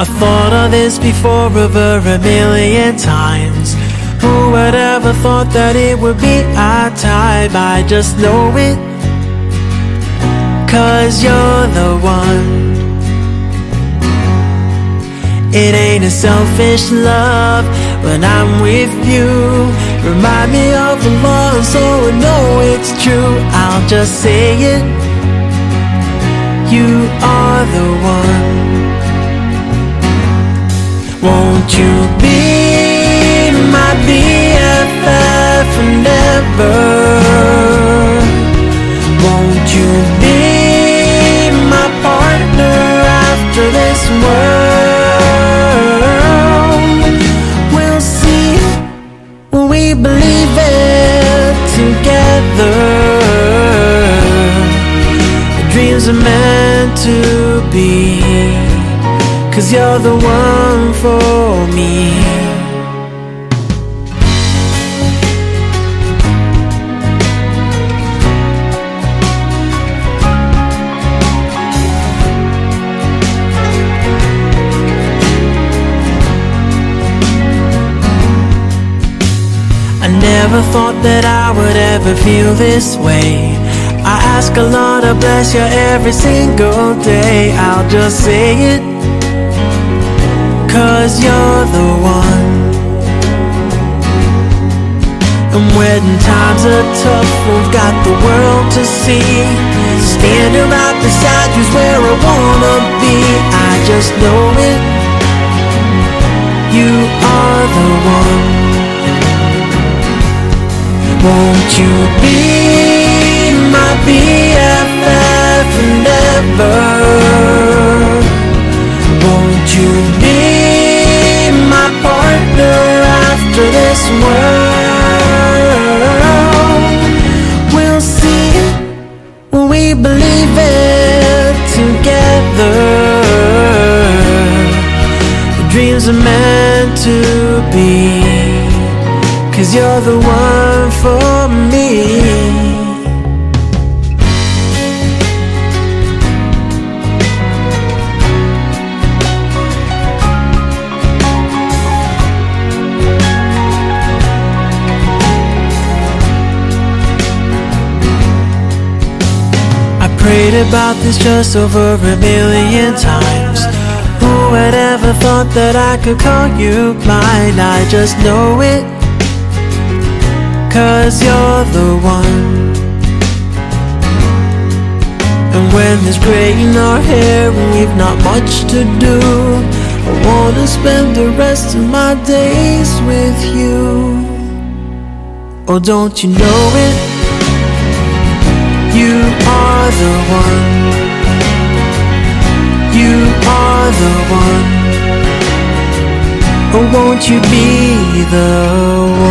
I thought of this before over a million times. Who would ever thought that it would be our time? I just know it. Cause you're the one. It ain't a selfish love when I'm with you. Remind me of the love so I know it's true. I'll just say it. You are the one. Won't you be my BFF forever? Won't you be my partner after this world? We'll see when we believe it together. Dreams are meant to be. Cause you're the one for me. I never thought that I would ever feel this way. I ask Allah to bless you every single day. I'll just say it. Cause you're the one. And when times are tough, we've got the world to see. Standing right beside you's where I wanna be. I just know it. You are the one. Won't you be my BFF forever? World? We'll see we believe it together. Dreams are meant to be. Cause you're the one for me. Prayed about this just over a million times. Who would ever thought that I could call you mine? I just know it. Cause you're the one. And when there's gray in our hair and we've not much to do, I wanna spend the rest of my days with you. Oh, don't you know it? You are the one. You are the one. Oh, won't you be the one?